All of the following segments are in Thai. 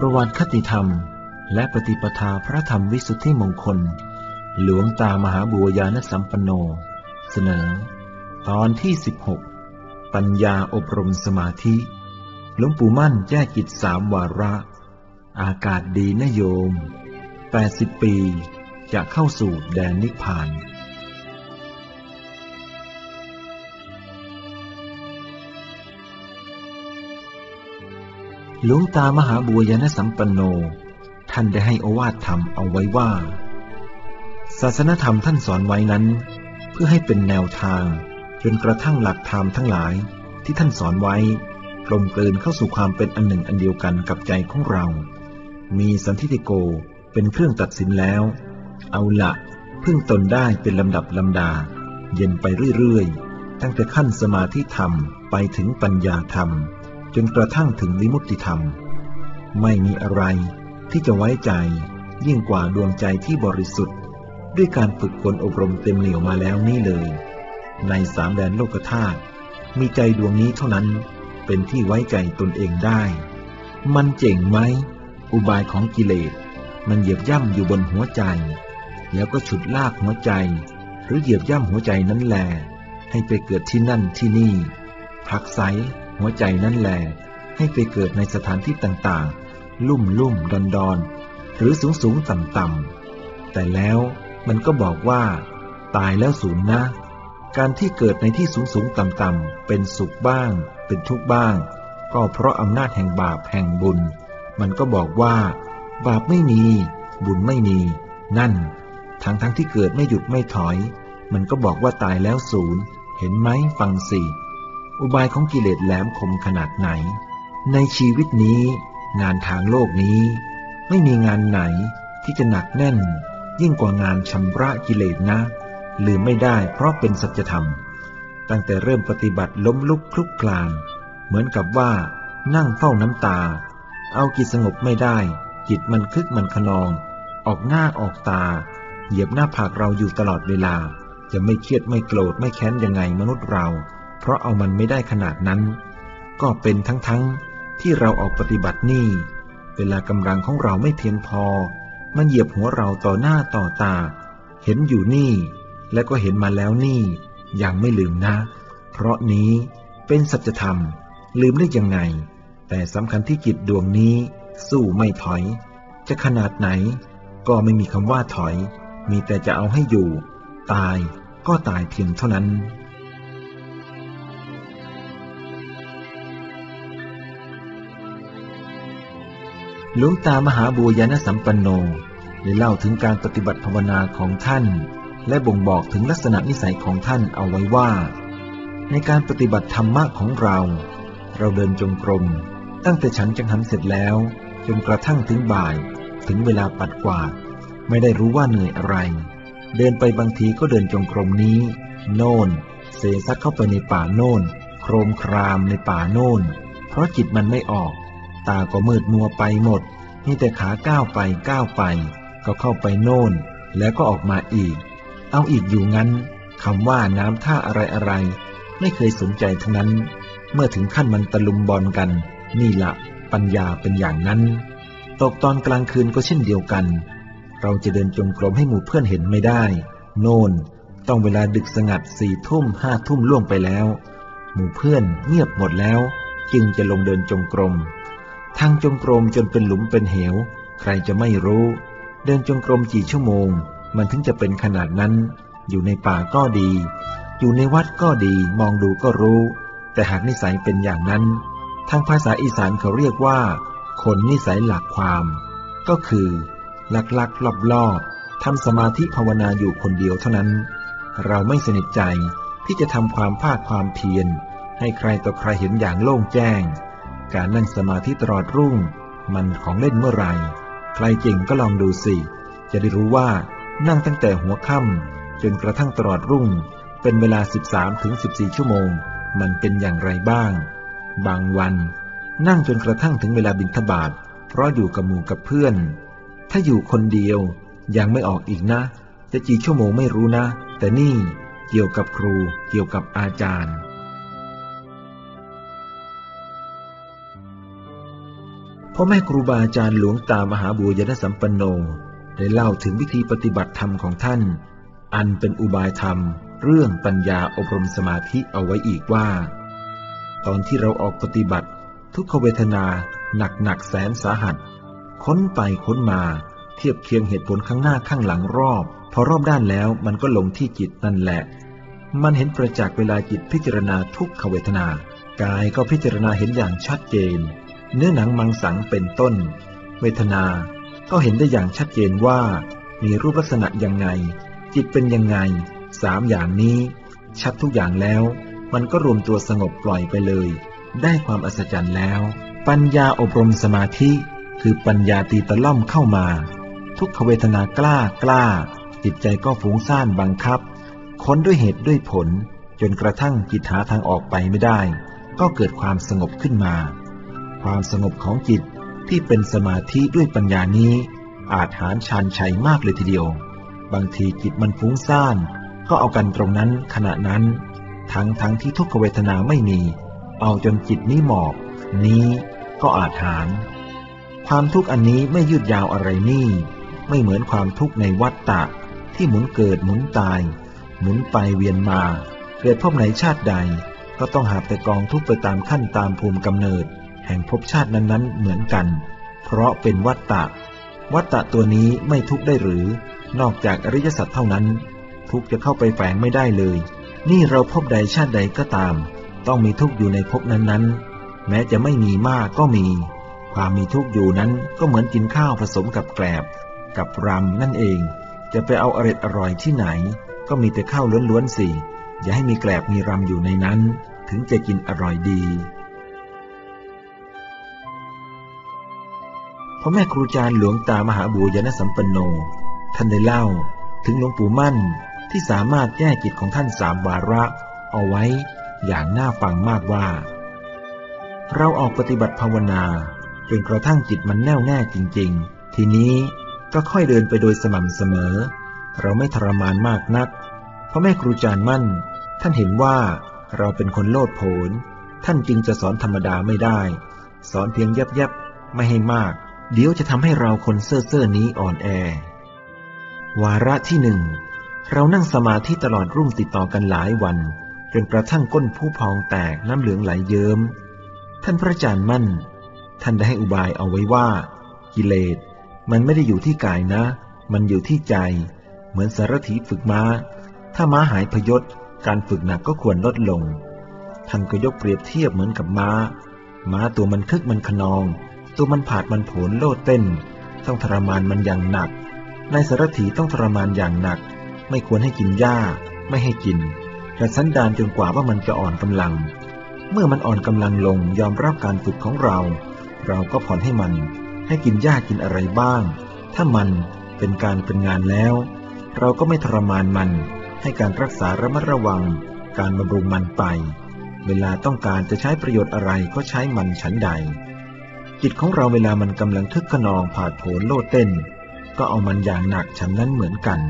ประวัติคติธรรม และปฏิปทาพระธรรมวิสุทธิมงคล หลวงตามหาบัวยานสัมปันโน เสนอ ตอนที่ 16 ปัญญาอบรมสมาธิ หลวงปู่มั่นแจ้กิจสามวาระ อากาศดีนโยม 80 ปีจะเข้าสู่แดนนิพพาน หลวงตามหาบัวยานสัมปันโน ท่านได้ให้อวาทธรรมเอาไว้ว่า ศาสนธรรมท่านสอนไว้นั้น เพื่อให้เป็นแนวทางจนกระทั่งหลักธรรมทั้งหลายที่ท่านสอนไว้กลมกลืนเข้าสู่ความเป็นอันหนึ่งอันเดียวกันกับใจของเรา มีสันทิฏฐิโกเป็นเครื่องตัดสินแล้ว เอาละพึ่งตนได้เป็นลำดับลำดา เย็นไปเรื่อยๆ ตั้งแต่ขั้นสมาธิธรรมไปถึงปัญญาธรรม จนกระทั่งถึงวิมุตติธรรม ไม่มีอะไรที่จะไว้ใจยิ่งกว่าดวงใจที่บริสุทธิ์ ด้วยการฝึกฝนอบรมเต็มเหนียวมาแล้วนี่เลย ในสามแดนโลกธาตุมีใจดวงนี้เท่านั้นเป็นที่ไว้ใจตนเองได้ มันเจ๋งไหม อุบายของกิเลส มันเหยียบย่ำอยู่บนหัวใจ แล้วก็ฉุดลากหัวใจ หรือเหยียบย่ำหัวใจนั้นแหลให้ไปเกิดที่นั่นที่นี่ผลักไส หัวใจนั้นแหลให้ไปเกิดในสถานที่ต่างๆ ลุ่มลุ่มดอนดอนหรือสูงสูงต่ำต่ำแต่แล้วมันก็บอกว่า ตายแล้วสูญนะ การที่เกิดในที่สูงสูงต่ำต่ำเป็นสุขบ้าง เป็นทุกข์บ้าง ก็เพราะอำนาจแห่งบาปแห่งบุญ มันก็บอกว่า บาปไม่มี บุญไม่มี นั่น ทั้งทั้งที่เกิดไม่หยุดไม่ถอย มันก็บอกว่าตายแล้วศูนย์เห็นไหมฟังสิ อุบายของกิเลสแหลมคมขนาดไหน ในชีวิตนี้ งานทางโลกนี้ ไม่มีงานไหนที่จะหนักแน่น ยิ่งกว่างานชำระกิเลสนะ ลืมไม่ได้เพราะเป็นสัจธรรม ตั้งแต่เริ่มปฏิบัติล้มลุกคลุกคลาน เหมือนกับว่า นั่งเฝ้าน้ำตา เอาจิตสงบไม่ได้ จิตมันคึกมันขนอง ออกหน้าออกตา เหยียบหน้าผากเราอยู่ตลอดเวลา จะไม่เครียดไม่โกรธไม่แค้นยังไงมนุษย์เรา เพราะเอามันไม่ได้ขนาดนั้น ก็เป็นทั้งๆทที่เราออกปฏิบัตินี่ เวลากำลังของเราไม่เพียงพอ มันเหยียบหัวเราต่อหน้าต่อตา เห็นอยู่นี่ และก็เห็นมาแล้วนี่ ยังไม่ลืมนะ เพราะนี้เป็นสัจธรรม ลืมได้ยังไง แต่สำคัญที่จิตดวงนี้ สู้ไม่ถอย จะขนาดไหน ก็ไม่มีคำว่าถอย มีแต่จะเอาให้อยู่ ตายก็ตายเพียงเท่านั้น หลวงตามหาบัวยานสัมปันโนได้เล่าถึงการปฏิบัติภาวนาของท่าน และบ่งบอกถึงลักษณะนิสัยของท่านเอาไว้ว่า ในการปฏิบัติธรรมะของเรา เราเดินจงกรม ตั้งแต่ฉันจังหันเสร็จแล้ว จนกระทั่งถึงบ่าย ถึงเวลาปัดกวาด ไม่ได้รู้ว่าเหนื่อยอะไร เดินไปบางทีก็เดินจงกรมนี้ โน่นเสซักเข้าไปในป่าโน่น โครมครามในป่าโน่น เพราะจิตมันไม่ออก ตาก็มืดมัวไปหมด มีแต่ขาก้าวไปก้าวไป ก็เข้าไปโน่น แล้วก็ออกมาอีก เอาอีกอยู่งั้นคำว่าน้ำท่าอะไรอะไร ไม่เคยสนใจทั้งนั้น เมื่อถึงขั้นมันตะลุมบอลกัน นี่ละปัญญาเป็นอย่างนั้น ตกตอนกลางคืนก็เช่นเดียวกัน เราจะเดินจงกรมให้หมู่เพื่อนเห็นไม่ได้ โน่น ต้องเวลาดึกสงัดสี่ทุ่มห้าทุ่มล่วงไปแล้ว หมู่เพื่อนเงียบหมดแล้ว จึงจะลงเดินจงกรม ทางจงกรมจนเป็นหลุมเป็นเหว ใครจะไม่รู้ เดินจงกรมกี่ชั่วโมง มันถึงจะเป็นขนาดนั้น อยู่ในป่าก็ดี อยู่ในวัดก็ดีมองดูก็รู้ แต่หากนิสัยเป็นอย่างนั้น ทางภาษาอีสานเขาเรียกว่า คนนิสัยหลักความ ก็คือลักลักลอบลอบทำสมาธิภาวนาอยู่คนเดียวเท่านั้น เราไม่สนิทใจที่จะทำความภาคความเพียร ให้ใครต่อใครเห็นอย่างโล่งแจ้ง การนั่งสมาธิตลอดรุ่ง มันของเล่นเมื่อไร ใครเก่งก็ลองดูสิ จะได้รู้ว่านั่งตั้งแต่หัวค่ำจนกระทั่งตลอดรุ่ง เป็นเวลา 13ถึง14 ชั่วโมง มันเป็นอย่างไรบ้าง บางวัน นั่งจนกระทั่งถึงเวลาบินทบาทเพราะอยู่กับหมู่กับเพื่อน ถ้าอยู่คนเดียวยังไม่ออกอีกนะ จะกี่ชั่วโมงไม่รู้นะ แต่นี่เกี่ยวกับครูเกี่ยวกับอาจารย์ พ่อแม่ครูบาอาจารย์หลวงตามหาบุญยนสัมปันโนได้เล่าถึงวิธีปฏิบัติธรรมของท่าน อันเป็นอุบายธรรม เรื่องปัญญาอบรมสมาธิเอาไว้อีกว่า ตอนที่เราออกปฏิบัติ ทุกขเวทนาหนักหนักแสนสาหัส ค้นไปค้นมา เทียบเคียงเหตุผลข้างหน้าข้างหลังรอบ พอรอบด้านแล้วมันก็ลงที่จิตนั่นแหละ มันเห็นประจักษ์เวลาจิตพิจารณาทุกขเวทนา กายก็พิจารณาเห็นอย่างชัดเจน เนื้อหนังมังสังเป็นต้น เวทนา ก็เห็นได้อย่างชัดเจนว่า มีรูปลักษณะยังไง จิตเป็นยังไงสามอย่างนี้ ชัดทุกอย่างแล้ว มันก็รวมตัวสงบปล่อยไปเลย ได้ความอัศจรรย์แล้ว ปัญญาอบรมสมาธิ คือปัญญาตีตะล่อมเข้ามา ทุกขเวทนากล้ากล้า จิตใจก็ฟุ้งซ่านบังคับ ค้นด้วยเหตุด้วยผล จนกระทั่งจิตหาทางออกไปไม่ได้ ก็เกิดความสงบขึ้นมา ความสงบของจิตที่เป็นสมาธิด้วยปัญญานี้ อาจหารชานชัยมากเลยทีเดียว บางทีจิตมันฟุ้งซ่าน ก็เอากันตรงนั้นขณะนั้น ทั้งทั้งที่ทุกขเวทนาไม่มี เอาจนจิตนี้หมอบ นี้ก็อาจหาร ความทุกข์อันนี้ไม่ยืดยาวอะไรนี่ ไม่เหมือนความทุกข์ในวัฏฏะที่หมุนเกิดหมุนตาย หมุนไปเวียนมา เกิดพบไหนชาติใด ก็ต้องหาแต่กองทุกข์ไปตามขั้นตามภูมิกำเนิด แห่งภพชาตินั้นๆ เหมือนกัน เพราะเป็นวัฏฏะวัฏฏะตัวนี้ไม่ทุกข์ได้หรือ นอกจากอริยสัจเท่านั้น ทุกข์จะเข้าไปแฝงไม่ได้เลย นี่เราพบใดชาติใดก็ตาม ต้องมีทุกข์อยู่ในภพนั้นๆ แม้จะไม่มีมากก็มี ความมีทุกข์อยู่นั้นก็เหมือนกินข้าวผสมกับแกลบ กับรำนั่นเอง จะไปเอาอร่อยอร่อยที่ไหน ก็มีแต่ข้าวล้วนๆสิอย่าให้มีแกลบมีรำอยู่ในนั้น ถึงจะกินอร่อยดี พ่อแม่ครูอาจารย์หลวงตามหาบุญยนสัมปันโน ท่านได้เล่าถึงหลวงปู่มั่นที่สามารถแก้จิตของท่านสามวาระ เอาไว้อย่างน่าฟังมากว่า เราออกปฏิบัติภาวนาจนกระทั่งจิตมันแน่วแน่จริง ๆ ทีนี้ก็ค่อยเดินไปโดยสม่ำเสมอ เราไม่ทรมานมากนัก เพราะแม่ครูอาจารย์มั่น ท่านเห็นว่าเราเป็นคนโลดโผนท่านจึงจะสอนธรรมดาไม่ได้ สอนเพียงยับยับไม่ให้มาก เดี๋ยวจะทำให้เราคนเซ่อเซ่อนี้อ่อนแอ วาระที่หนึ่ง เรานั่งสมาธิตลอดรุ่งติดต่อกันหลายวัน จนกระทั่งก้นผู้พองแตกน้ำเหลืองไหลเยิ้ม ท่านพระอาจารย์มั่น ท่านได้ให้อุบายเอาไว้ว่า กิเลส มันไม่ได้อยู่ที่กายนะ มันอยู่ที่ใจ เหมือนสารถีฝึกม้า ถ้าม้าหายพยศ การฝึกหนักก็ควรลดลง ท่านก็ยกเปรียบเทียบเหมือนกับม้า ม้าตัวมันคึกมันขนอง ตัวมันผาดมันโผนโลดเต้น ต้องทรมานมันอย่างหนักในสารถีต้องทรมานอย่างหนัก ไม่ควรให้กินหญ้า ไม่ให้กินแต่สันดานจนกว่าว่ามันจะอ่อนกำลัง เมื่อมันอ่อนกำลังลงยอมรับการฝึกของเรา เราก็ผ่อนให้มัน ให้กินหญ้ากินอะไรบ้าง ถ้ามันเป็นการเป็นงานแล้ว เราก็ไม่ทรมานมัน ให้การรักษาระมัดระวัง การบำรุงมันไป เวลาต้องการจะใช้ประโยชน์อะไรก็ใช้มันฉันใด จิตของเราเวลามันกำลังทึกขนองผาดโผนโลดเต้น ก็เอามันอย่างหนักฉันนั้นเหมือนกัน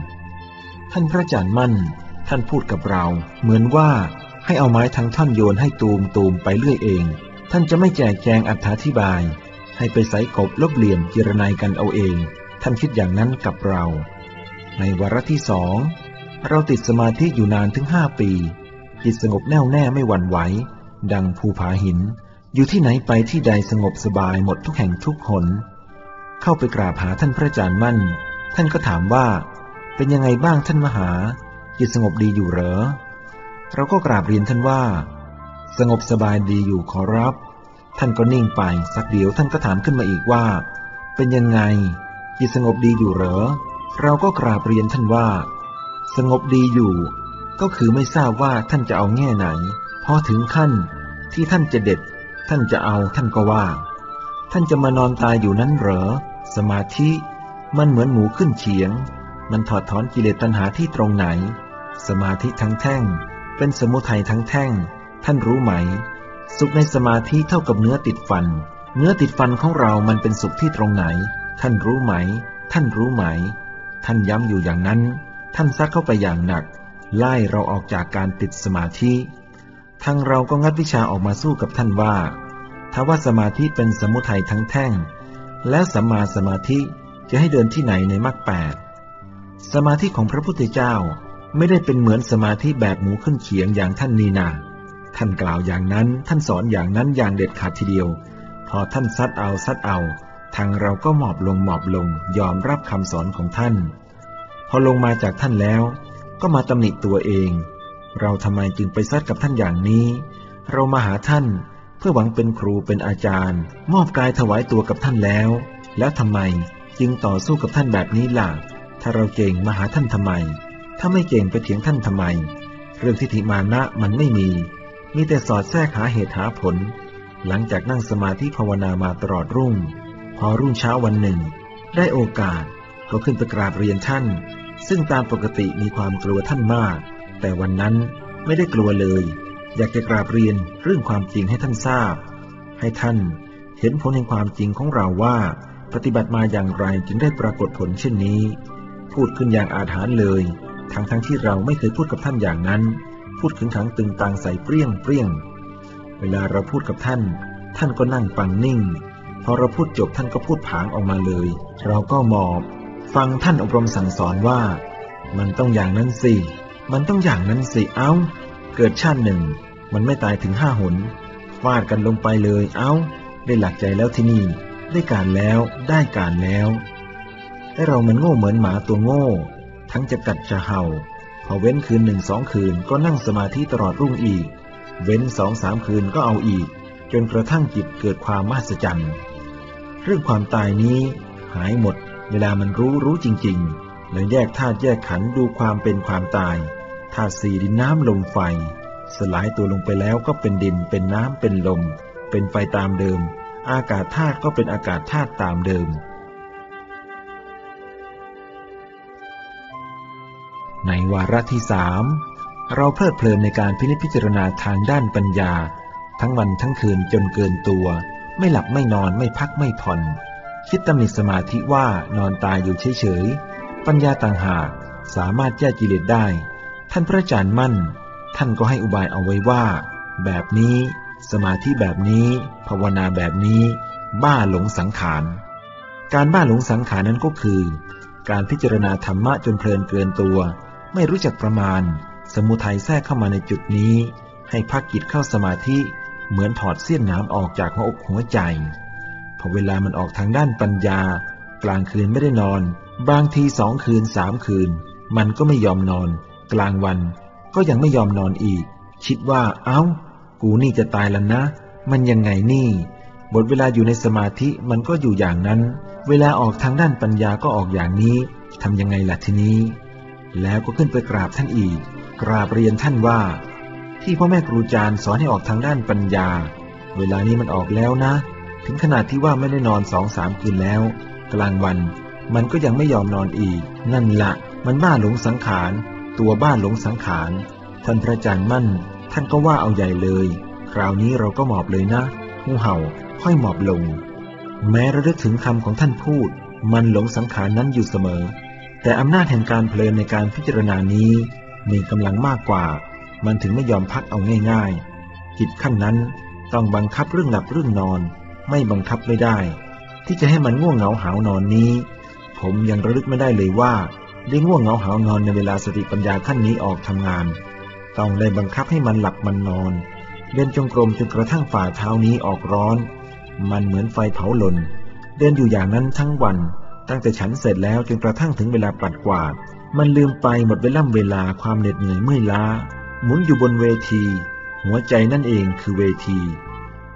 ท่านพระอาจารย์มั่น ท่านพูดกับเรา เหมือนว่าให้เอาไม้ทั้งท่อนโยนให้ตูมตูมไปเรื่อยเอง ท่านจะไม่แจกแจงอธิบาย ให้ไปใส่กบลบเหลี่ยมจิรนายกันเอาเอง ท่านคิดอย่างนั้นกับเรา ในวาระที่สองเราติดสมาธิอยู่นานถึงห้าปี จิตสงบแน่วแน่ไม่หวั่นไหว ดังภูผาหิน อยู่ที่ไหนไปที่ใดสงบสบายหมดทุกแห่งทุกหน เข้าไปกราบหาท่านพระอาจารย์มั่น ท่านก็ถามว่า เป็นยังไงบ้างท่านมหา จิตสงบดีอยู่เหรอ เราก็กราบเรียนท่านว่า สงบสบายดีอยู่ขอรับ ท่านก็นิ่งไปสักเดียวท่านก็ถามขึ้นมาอีกว่า เป็นยังไง จิตสงบดีอยู่เหรอ เราก็กราบเรียนท่านว่า สงบดีอยู่ ก็คือไม่ทราบว่าท่านจะเอาแง่ไหนพอถึงขั้นที่ท่านจะเด็ด ท่านจะเอาท่านก็ว่า ท่านจะมานอนตายอยู่นั้นเหรอ สมาธิมันเหมือนหมูขึ้นเฉียง มันถอดถอนกิเลสตัณหาที่ตรงไหน สมาธิทั้งแท่ง เป็นสมุทัยทั้งแท่ง ท่านรู้ไหม สุขในสมาธิเท่ากับเนื้อติดฟัน เนื้อติดฟันของเรามันเป็นสุขที่ตรงไหน ท่านรู้ไหม ท่านรู้ไหม ท่านย้ำอยู่อย่างนั้น ท่านซักเข้าไปอย่างหนัก ไล่เราออกจากการติดสมาธิ ทางเราก็งัดวิชาออกมาสู้กับท่านว่าทว่าสมาธิเป็นสมุทัยทั้งแท่ง และสัมมาสมาธิจะให้เดินที่ไหนในมรรคแปดสมาธิของพระพุทธเจ้าไม่ได้เป็นเหมือนสมาธิแบบหมูขึ้นเขียงอย่างท่านนีนาท่านกล่าวอย่างนั้นท่านสอนอย่างนั้นอย่างเด็ดขาดทีเดียว พอท่านซัดเอาซัดเอา ทางเราก็หมอบลงหมอบลงยอมรับคำสอนของท่าน พอลงมาจากท่านแล้ว ก็มาตำหนิตัวเอง เราทำไมจึงไปซัดกับท่านอย่างนี้ เรามาหาท่านเพื่อหวังเป็นครูเป็นอาจารย์ มอบกายถวายตัวกับท่านแล้ว แล้วทำไมจึงต่อสู้กับท่านแบบนี้ล่ะ ถ้าเราเก่งมาหาท่านทำไม ถ้าไม่เก่งไปเถียงท่านทำไม เรื่องทิฏฐิมานะมันไม่มี มีแต่สอดแทรกหาเหตุหาผล หลังจากนั่งสมาธิภาวนามาตลอดรุ่ง พอรุ่งเช้าวันหนึ่ง ได้โอกาสก็ขึ้นไปกราบเรียนท่าน ซึ่งตามปกติมีความกลัวท่านมาก แต่วันนั้นไม่ได้กลัวเลย อยากจะกราบเรียนเรื่องความจริงให้ท่านทราบ ให้ท่านเห็นผลแห่งความจริงของเราว่า ปฏิบัติมาอย่างไรจึงได้ปรากฏผลเช่นนี้ พูดขึ้นอย่างอาถรรพ์เลย ทั้งทั้งที่เราไม่เคยพูดกับท่านอย่างนั้น พูดขึงขังตึงตังใส่เปรี้ยงเปรี้ยง เวลาเราพูดกับท่าน ท่านก็นั่งฟังนิ่ง พอเราพูดจบท่านก็พูดผางออกมาเลย เราก็หมอบ ฟังท่านอบรมสั่งสอนว่า มันต้องอย่างนั้นสิ มันต้องอย่างนั้นสิเอ้า เกิดชาติหนึ่ง มันไม่ตายถึงห้าหน ฟาดกันลงไปเลยเอ้า ได้หลักใจแล้วที่นี่ ได้การแล้วได้การแล้ว แต่เรามันโง่เหมือนหมาตัวโง่ ทั้งจะกัดจะเห่า พอเว้นคืนหนึ่งสองคืนก็นั่งสมาธิตลอดรุ่งอีก เว้นสองสามคืนก็เอาอีก จนกระทั่งจิตเกิดความมหัศจรรย์เรื่องความตายนี้ หายหมด เวลามันรู้รู้จริง ๆ แล้วแยกธาตุแยกขันธ์ดูความเป็นความตายาตุสี่ดินน้ำลมไฟ สลายตัวลงไปแล้วก็เป็นดิน เป็นน้ำเป็นลม เป็นไฟตามเดิม อากาศธาตุก็เป็นอากาศธาตุตามเดิม ในวาระที่สามเราเพลิดเพลินในการพินิจพิจารณาทางด้านปัญญา ทั้งวันทั้งคืนจนเกินตัว ไม่หลับไม่นอนไม่พักไม่ผ่อน คิดตำหนิสมาธิว่านอนตายอยู่เฉยๆปัญญาต่างหากสามารถแก้กิเลสได้ ท่านพระอาจารย์มั่น ท่านก็ให้อุบายเอาไว้ว่า แบบนี้ สมาธิแบบนี้ ภาวนาแบบนี้ บ้าหลงสังขาร การบ้าหลงสังขารนั้นก็คือ การพิจารณาธรรมะจนเพลินเกินตัว ไม่รู้จักประมาณ สมุทัยแทรกเข้ามาในจุดนี้ ให้พักกิจเข้าสมาธิ เหมือนถอดเสี้ยนน้ำออกจากหัวอกหัวใจพอเวลามันออกทางด้านปัญญา กลางคืนไม่ได้นอน บางทีสองคืนสามคืน มันก็ไม่ยอมนอน กลางวัน ก็ยังไม่ยอมนอนอีก คิดว่า เอา้า กูนี่จะตายแล้วนะ มันยังไงนี่บทเวลาอยู่ในสมาธิมันก็อยู่อย่างนั้น เวลาออกทางด้านปัญญาก็ออกอย่างนี้ทำยังไงล่ะทีนี้ แล้วก็ขึ้นไปกราบท่านอีก กราบเรียนท่านว่า ที่พ่อแม่ครูอาจารย์สอนให้ออกทางด้านปัญญา เวลานี้มันออกแล้วนะ ถึงขนาดที่ว่าไม่ได้นอนสองสามคืนแล้ว กลางวัน มันก็ยังไม่ยอมนอนอีก นั่นละมันบ้าหลงสังขาร ตัวบ้านหลงสังขาร ท่านพระอาจารย์มั่น ท่านก็ว่าเอาใหญ่เลย คราวนี้เราก็หมอบเลยนะงูเห่าค่อยหมอบลง แม้ระลึกถึงคำของท่านพูด มันหลงสังขารนั้นอยู่เสมอ แต่อำนาจแห่งการเพลินในการพิจารณานี้มีกำลังมากกว่า มันถึงไม่ยอมพักเอาง่ายๆจิตขั้นนั้นต้องบังคับเรื่องหลับเรื่องนอน ไม่บังคับไม่ได้ ที่จะให้มันง่วงเหงาหาวนอนนี้ ผมยังระลึกไม่ได้เลยว่า ได้ง่วงเหงาหานอนในเวลาสติปัญญาขั้นนี้ออกทำงาน ต้องได้บังคับให้มันหลับมันนอน เดินจงกรมจนกระทั่งฝ่าเท้านี้ออกร้อน มันเหมือนไฟเผาหล่นเดินอยู่อย่างนั้นทั้งวัน ตั้งแต่ฉันเสร็จแล้วจนกระทั่งถึงเวลาปัดกวาด มันลืมไปหมดเวล่ำเวลาความเหน็ดเหนื่อยเมื่อยล้า หมุนอยู่บนเวที หัวใจนั่นเองคือเวที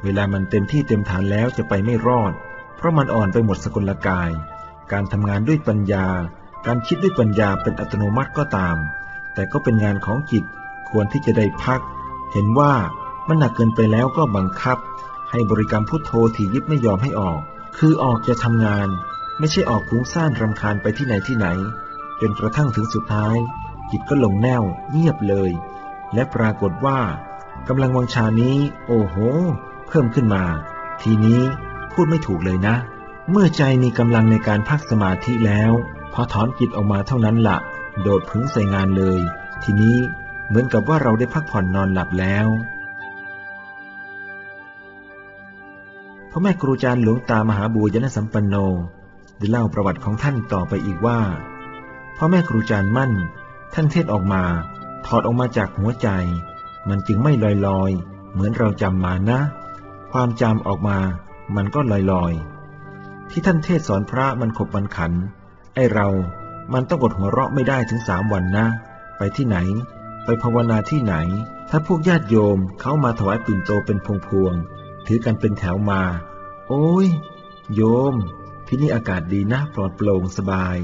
เวลามันเต็มที่เต็มฐานแล้วจะไปไม่รอด เพราะมันอ่อนไปหมดสกลกาย การทำงานด้วยปัญญา การคิดด้วยปัญญาเป็นอัตโนมัติก็ตาม แต่ก็เป็นงานของจิตควรที่จะได้พัก เห็นว่ามันหนักเกินไปแล้วก็บังคับ ให้บริกรรมพุทโธที่ยิบไม่ยอมให้ออก คือออกจะทำงาน ไม่ใช่ออกคุ้งซ่านรำคาญไปที่ไหนที่ไหน จนกระทั่งถึงสุดท้าย จิตก็ลงแนวเงียบเลย และปรากฏว่ากำลังวังชานี้ โอ้โห เพิ่มขึ้นมา ทีนี้พูดไม่ถูกเลยนะ เมื่อใจมีกำลังในการพักสมาธิแล้ว พอถอนจิตออกมาเท่านั้นละ่ะโดดพึงใส่งานเลย ทีนี้เหมือนกับว่าเราได้พักผ่อนนอนหลับแล้วพระแม่ครูอาจารย์หลวงตามหาบุญยนสัมปันโนได้เล่าประวัติของท่านต่อไปอีกว่าพ่อแม่ครูอาจารย์มั่น ท่านเทศออกมา ถอดออกมาจากหัวใจ มันจึงไม่ลอยลอยเหมือนเราจำมานะ ความจำออกมา มันก็ลอยลอยที่ท่านเทศสอนพระมันขบมันขัน ไอเรามันต้องอดหัวเราะไม่ได้ถึงสามวันนะ ไปที่ไหน ไปภาวนาที่ไหน ถ้าพวกญาติโยมเขามาถวายปิ่นโตเป็นพวงพวงถือกันเป็นแถวมา โอ้ย โยม ที่นี่อากาศดีนะปลอดโปร่งสบาย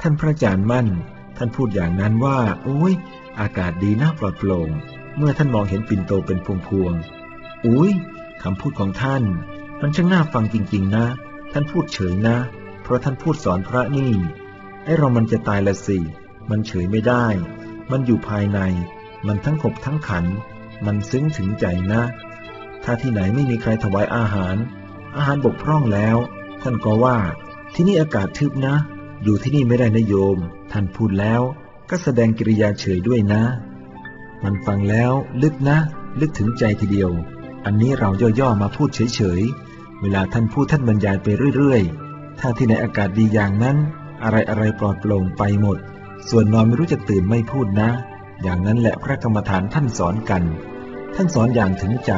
ท่านพระอาจารย์มั่น ท่านพูดอย่างนั้นว่า โอ้ย อากาศดีนะปลอดโปร่ง เมื่อท่านมองเห็นปิ่นโตเป็นพวงพวงอุ้ยคำพูดของท่าน มันช่างน่าฟังจริงๆนะ ท่านพูดเฉยนะ เพราะท่านพูดสอนพระนี่ ไอเรามันจะตายละสิ มันเฉยไม่ได้ มันอยู่ภายใน มันทั้งขบทั้งขัน มันซึ้งถึงใจนะ ถ้าที่ไหนไม่มีใครถวายอาหาร อาหารบกพร่องแล้ว ท่านก็ว่าที่นี่อากาศทึบนะ อยู่ที่นี่ไม่ได้นะโยม ท่านพูดแล้ว ก็แสดงกิริยาเฉยด้วยนะ มันฟังแล้วลึกนะ ลึกถึงใจทีเดียว อันนี้เราย่อๆมาพูดเฉยๆ เวลาท่านพูดท่านบรรยายไปเรื่อยๆ ถ้าที่ไหนอากาศดีอย่างนั้น อะไรอะไรปลอดโปร่งไปหมด ส่วนนอนไม่รู้จะตื่นไม่พูดนะ อย่างนั้นแหละพระกรรมฐานท่านสอนกัน ท่านสอนอย่างถึงใจ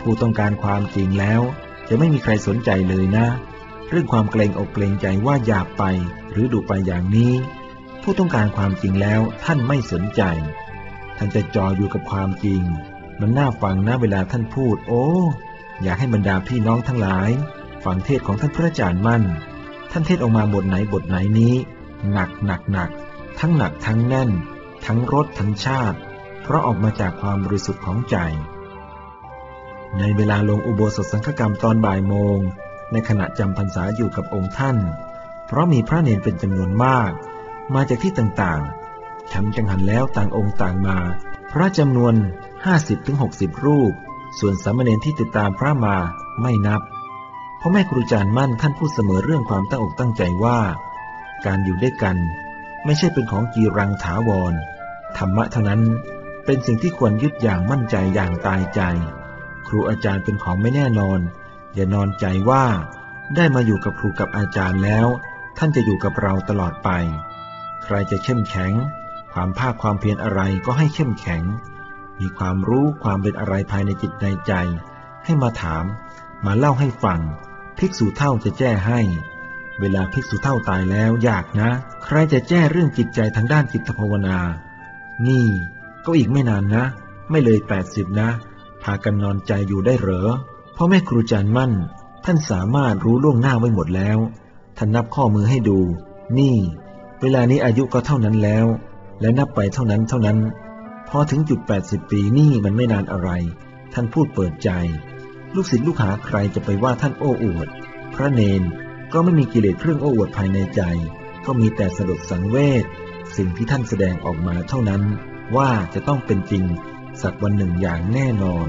ผู้ต้องการความจริงแล้ว จะไม่มีใครสนใจเลยนะ เรื่องความเกรงอกเกรงใจว่าอยากไป หรือดูไปอย่างนี้ ผู้ต้องการความจริงแล้วท่านไม่สนใจ ท่านจะจออยู่กับความจริง มันน่าฟังนะเวลาท่านพูด โอ้ อยากให้บรรดาพี่น้องทั้งหลาย ฟังเทศของท่านพระอาจารย์มั่น ท่านเทศออกมาบทไหนบทไหนนี้ หนักหนักหนักทั้งหนักทั้งแน่น ทั้งรสทั้งชาติ เพราะออกมาจากความบริสุทธิ์ของใจ ในเวลาลงอุโบสถสังฆกรรมตอนบ่ายโมง ในขณะจำพรรษาอยู่กับองค์ท่าน เพราะมีพระเนนเป็นจำนวนมาก มาจากที่ต่างๆฉันจังหันแล้วต่างองค์ต่างมา พระจำนวน 50-60 รูป ส่วนสามเณรที่ติดตามพระมาไม่นับ ราะแม่ครูอาจารย์มั่นท่านพูดเสมอเรื่องความตั้งอกตั้งใจว่า การอยู่ด้วยกัน ไม่ใช่เป็นของกีรังถาวร ธรรมะเท่านั้นเป็นสิ่งที่ควรยึดอย่างมั่นใจอย่างตายใจ ครูอาจารย์เป็นของไม่แน่นอน อย่านอนใจว่า ได้มาอยู่กับครูกับอาจารย์แล้ว ท่านจะอยู่กับเราตลอดไป ใครจะเข้มแข็ง ความภาคความเพียรอะไรก็ให้เข้มแข็ง มีความรู้ความเป็นอะไรภายในจิตในใจ ให้มาถาม มาเล่าให้ฟัง ภิกษุเท่าจะแจ้ให้ เวลาภิกษุเท่าตายแล้วยากนะ ใครจะแจ้เรื่องจิตใจทางด้านจิตภาวนา นี่ก็อีกไม่นานนะ ไม่เลยแปดสิบนะ พากันนอนใจอยู่ได้เหรอพ่อแม่ครูจารย์มั่น ท่านสามารถรู้ล่วงหน้าไว้หมดแล้ว ท่านนับข้อมือให้ดู นี่ เวลานี้อายุก็เท่านั้นแล้ว และนับไปเท่านั้นเท่านั้น พอถึงจุด 80 ปีนี่มันไม่นานอะไร ท่านพูดเปิดใจ ลูกศิษย์ลูกหาใครจะไปว่าท่านโอ้อวด พระเนนก็ไม่มีกิเลสเครื่องโอ้อวดภายในใจ ก็มีแต่สลดสังเวชสิ่งที่ท่านแสดงออกมาเท่านั้น ว่าจะต้องเป็นจริงสักวันหนึ่งอย่างแน่นอน